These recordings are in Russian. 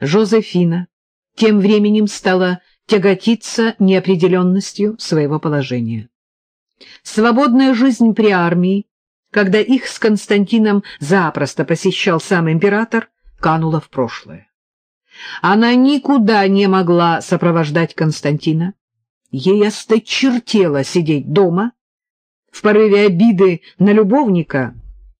Жозефина тем временем стала тяготиться неопределенностью своего положения. Свободная жизнь при армии, когда их с Константином запросто посещал сам император, канула в прошлое. Она никуда не могла сопровождать Константина. Ей осточертело сидеть дома. В порыве обиды на любовника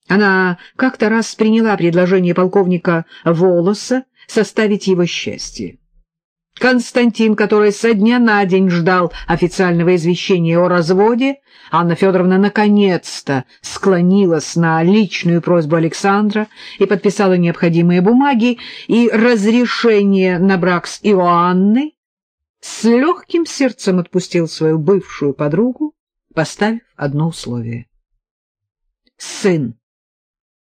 она как-то раз приняла предложение полковника Волоса составить его счастье. Константин, который со дня на день ждал официального извещения о разводе, Анна Федоровна наконец-то склонилась на личную просьбу Александра и подписала необходимые бумаги и разрешение на брак с Иоанной, с легким сердцем отпустил свою бывшую подругу, поставив одно условие. Сын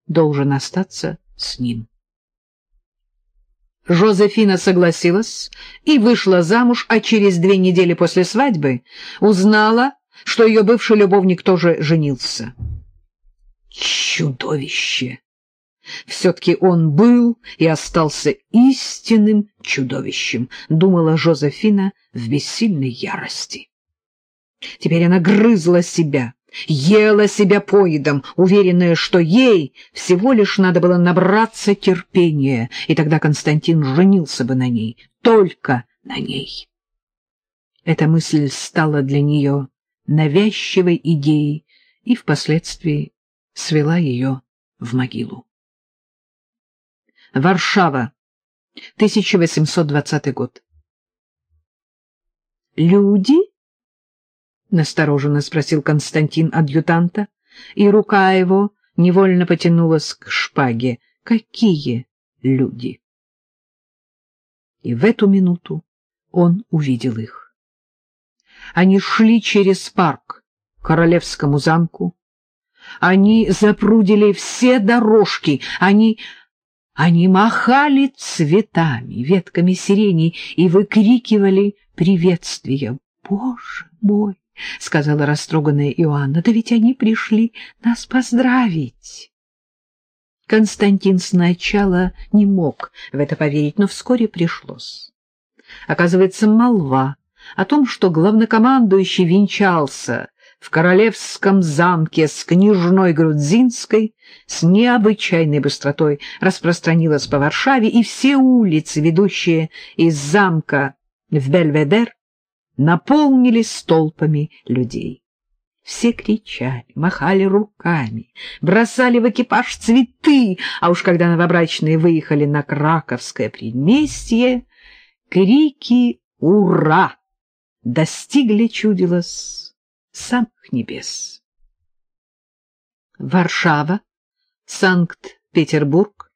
должен остаться с ним. Жозефина согласилась и вышла замуж, а через две недели после свадьбы узнала, что ее бывший любовник тоже женился. Чудовище! Все-таки он был и остался истинным чудовищем, думала Жозефина в бессильной ярости. Теперь она грызла себя ела себя поедом, уверенная, что ей всего лишь надо было набраться терпения, и тогда Константин женился бы на ней, только на ней. Эта мысль стала для нее навязчивой идеей и впоследствии свела ее в могилу. Варшава, 1820 год. Люди — настороженно спросил Константин адъютанта, и рука его невольно потянулась к шпаге. «Какие люди?» И в эту минуту он увидел их. Они шли через парк к Королевскому замку. Они запрудили все дорожки, они... Они махали цветами, ветками сирени и выкрикивали приветствия. Боже мой! — сказала растроганная Иоанна. — Да ведь они пришли нас поздравить. Константин сначала не мог в это поверить, но вскоре пришлось. Оказывается, молва о том, что главнокомандующий венчался в королевском замке с княжной Грудзинской, с необычайной быстротой распространилась по Варшаве, и все улицы, ведущие из замка в Бельведер, наполнились толпами людей. Все кричали, махали руками, бросали в экипаж цветы, а уж когда новобрачные выехали на Краковское предместье, крики «Ура!» достигли, чудилось, самых небес. Варшава, Санкт-Петербург,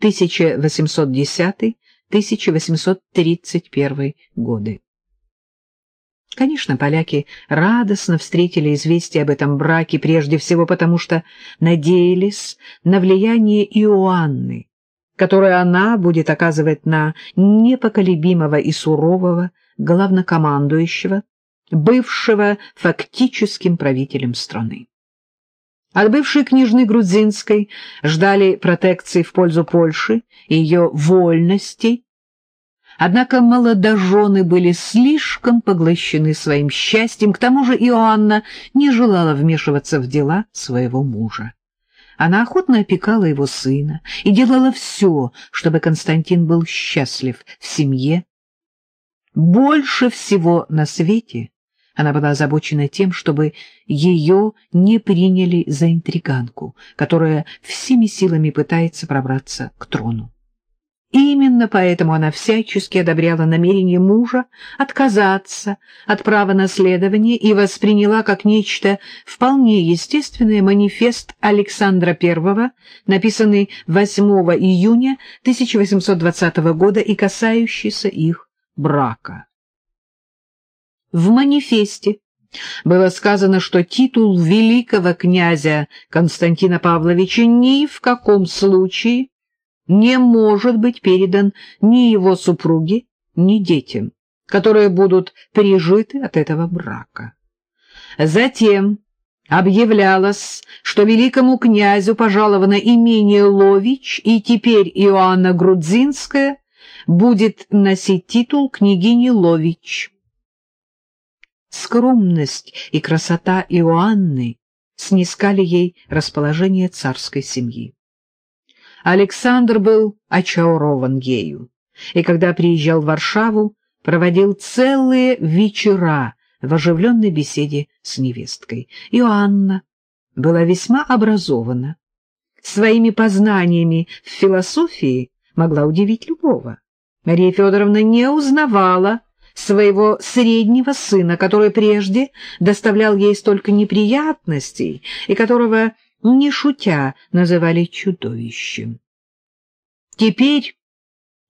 1810-1831 годы. Конечно, поляки радостно встретили известие об этом браке, прежде всего потому, что надеялись на влияние Иоанны, которое она будет оказывать на непоколебимого и сурового главнокомандующего, бывшего фактическим правителем страны. От бывшей княжны Грудзинской ждали протекции в пользу Польши и ее вольностей, Однако молодожены были слишком поглощены своим счастьем, к тому же Иоанна не желала вмешиваться в дела своего мужа. Она охотно опекала его сына и делала все, чтобы Константин был счастлив в семье. Больше всего на свете она была озабочена тем, чтобы ее не приняли за интриганку, которая всеми силами пытается пробраться к трону. Именно поэтому она всячески одобряла намерение мужа отказаться от права наследования и восприняла как нечто вполне естественное манифест Александра I, написанный 8 июня 1820 года и касающийся их брака. В манифесте было сказано, что титул великого князя Константина Павловича ни в каком случае не может быть передан ни его супруге, ни детям, которые будут пережиты от этого брака. Затем объявлялось, что великому князю пожаловано имение Лович, и теперь Иоанна Грудзинская будет носить титул княгини Лович. Скромность и красота Иоанны снискали ей расположение царской семьи. Александр был очарован ею, и когда приезжал в Варшаву, проводил целые вечера в оживленной беседе с невесткой. Иоанна была весьма образована. Своими познаниями в философии могла удивить любого. Мария Федоровна не узнавала своего среднего сына, который прежде доставлял ей столько неприятностей и которого, не шутя, называли чудовищем. Теперь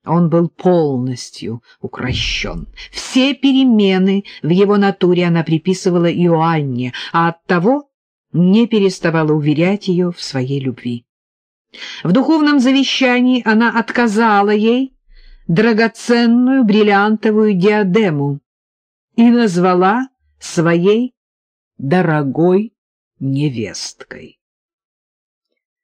он был полностью укращен. Все перемены в его натуре она приписывала Иоанне, а оттого не переставала уверять ее в своей любви. В духовном завещании она отказала ей драгоценную бриллиантовую диадему и назвала своей дорогой невесткой.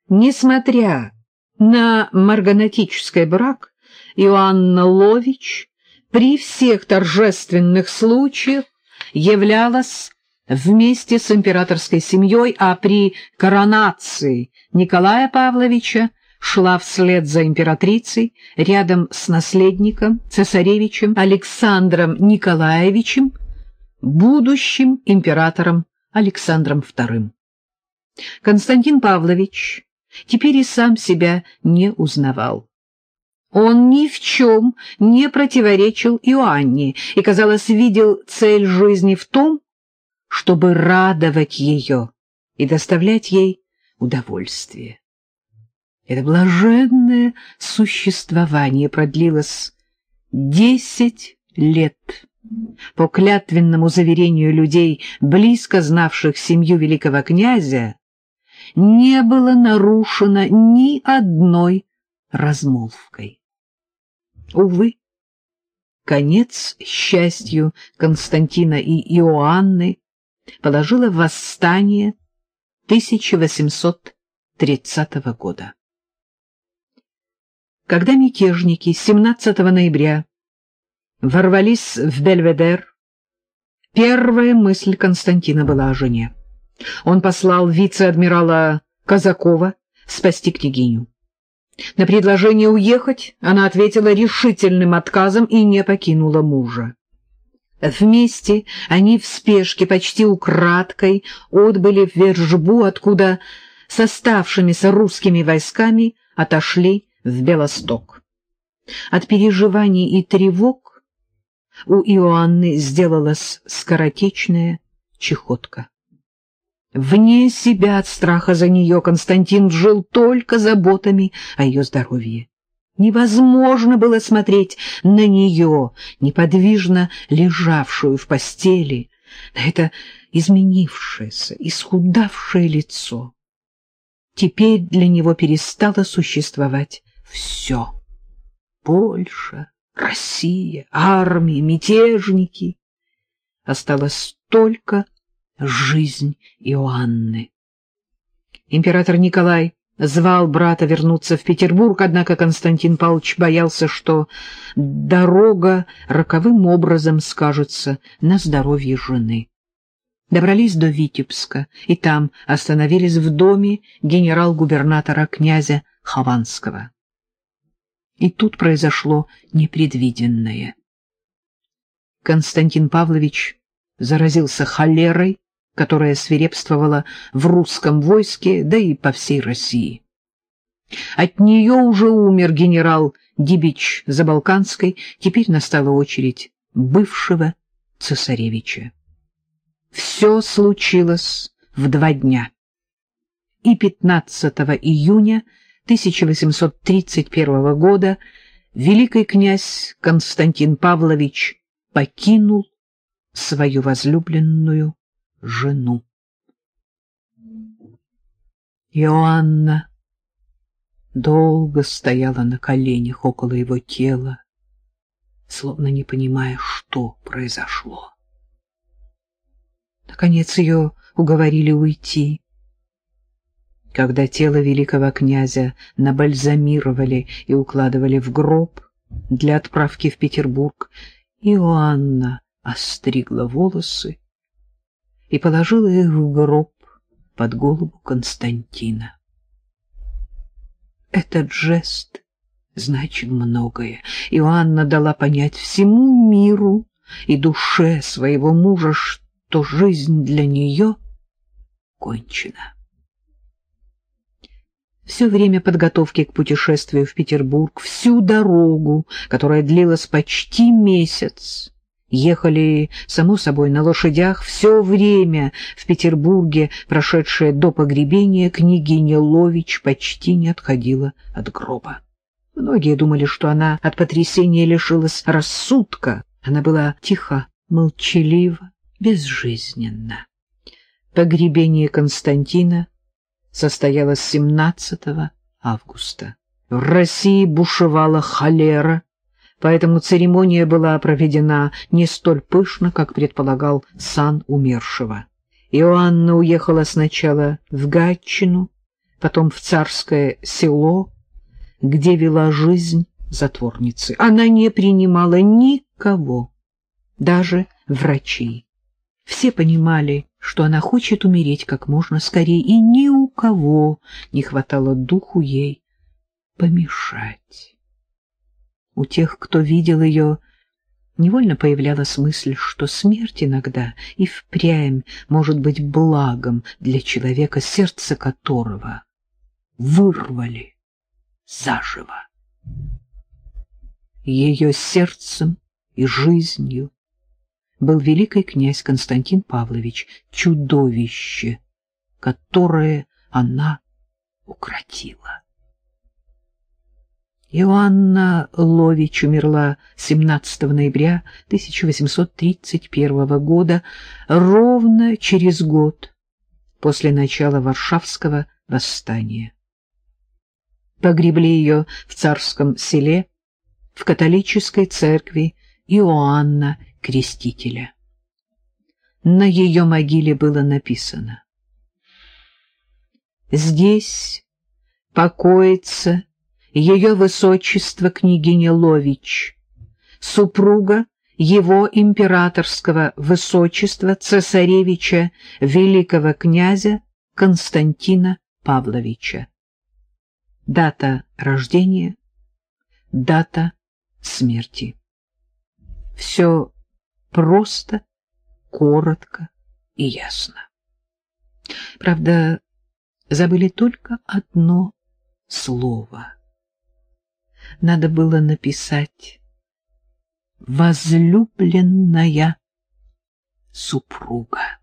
Несмотря на марганатический брак, Иоанна Лович при всех торжественных случаях являлась вместе с императорской семьей, а при коронации Николая Павловича шла вслед за императрицей рядом с наследником, цесаревичем Александром Николаевичем, будущим императором Александром II. Константин Павлович теперь и сам себя не узнавал. Он ни в чем не противоречил Иоанне и, казалось, видел цель жизни в том, чтобы радовать ее и доставлять ей удовольствие. Это блаженное существование продлилось десять лет. По клятвенному заверению людей, близко знавших семью великого князя, не было нарушено ни одной размолвкой. Увы, конец счастью Константина и Иоанны положило восстание 1830 года. Когда мятежники 17 ноября ворвались в Бельведер, первая мысль Константина была о жене. Он послал вице-адмирала Казакова спасти княгиню. На предложение уехать она ответила решительным отказом и не покинула мужа. Вместе они в спешке, почти украдкой, отбыли в Вержбу, откуда с оставшимися русскими войсками отошли в Белосток. От переживаний и тревог у Иоанны сделалась скоротечная чехотка. Вне себя от страха за нее Константин жил только заботами о ее здоровье. Невозможно было смотреть на нее, неподвижно лежавшую в постели, на это изменившееся, исхудавшее лицо. Теперь для него перестало существовать все. Польша, Россия, армия, мятежники. Осталась только жизнь Иоанны. Император Николай звал брата вернуться в Петербург, однако Константин Павлович боялся, что дорога роковым образом скажется на здоровье жены. Добрались до Витебска, и там остановились в доме генерал-губернатора князя Хованского. И тут произошло непредвиденное. Константин Павлович заразился холерой, которая свирепствовала в русском войске, да и по всей России. От нее уже умер генерал Дибич Забалканской, теперь настала очередь бывшего цесаревича. Все случилось в два дня. И 15 июня 1831 года великий князь Константин Павлович покинул свою возлюбленную жену. Иоанна долго стояла на коленях около его тела, словно не понимая, что произошло. Наконец ее уговорили уйти. Когда тело великого князя набальзамировали и укладывали в гроб, для отправки в Петербург, Иоанна остригла волосы и положила их в гроб под голову Константина. Этот жест значит многое. Иоанна дала понять всему миру и душе своего мужа, что жизнь для нее кончена. Все время подготовки к путешествию в Петербург, всю дорогу, которая длилась почти месяц, ехали, само собой, на лошадях, все время в Петербурге, прошедшее до погребения, княгиня Лович почти не отходила от гроба. Многие думали, что она от потрясения лишилась рассудка. Она была тиха, молчалива, безжизненна. Погребение Константина состоялось 17 августа. В России бушевала холера, поэтому церемония была проведена не столь пышно, как предполагал сан умершего. Иоанна уехала сначала в Гатчину, потом в царское село, где вела жизнь затворницы. Она не принимала никого, даже врачей. Все понимали, что она хочет умереть как можно скорее, и ни у кого не хватало духу ей помешать. У тех, кто видел ее, невольно появлялась мысль, что смерть иногда и впрямь может быть благом для человека, сердце которого вырвали заживо. Ее сердцем и жизнью был великий князь Константин Павлович, чудовище, которое она укротила. Иоанна Лович умерла 17 ноября 1831 года, ровно через год после начала Варшавского восстания. Погребли ее в царском селе, в католической церкви Иоанна Крестителя. На ее могиле было написано «Здесь покоится ее высочество княгиня Лович, супруга его императорского высочества цесаревича великого князя Константина Павловича. Дата рождения, дата смерти. Все просто, коротко и ясно. Правда, забыли только одно слово. Надо было написать «возлюбленная супруга».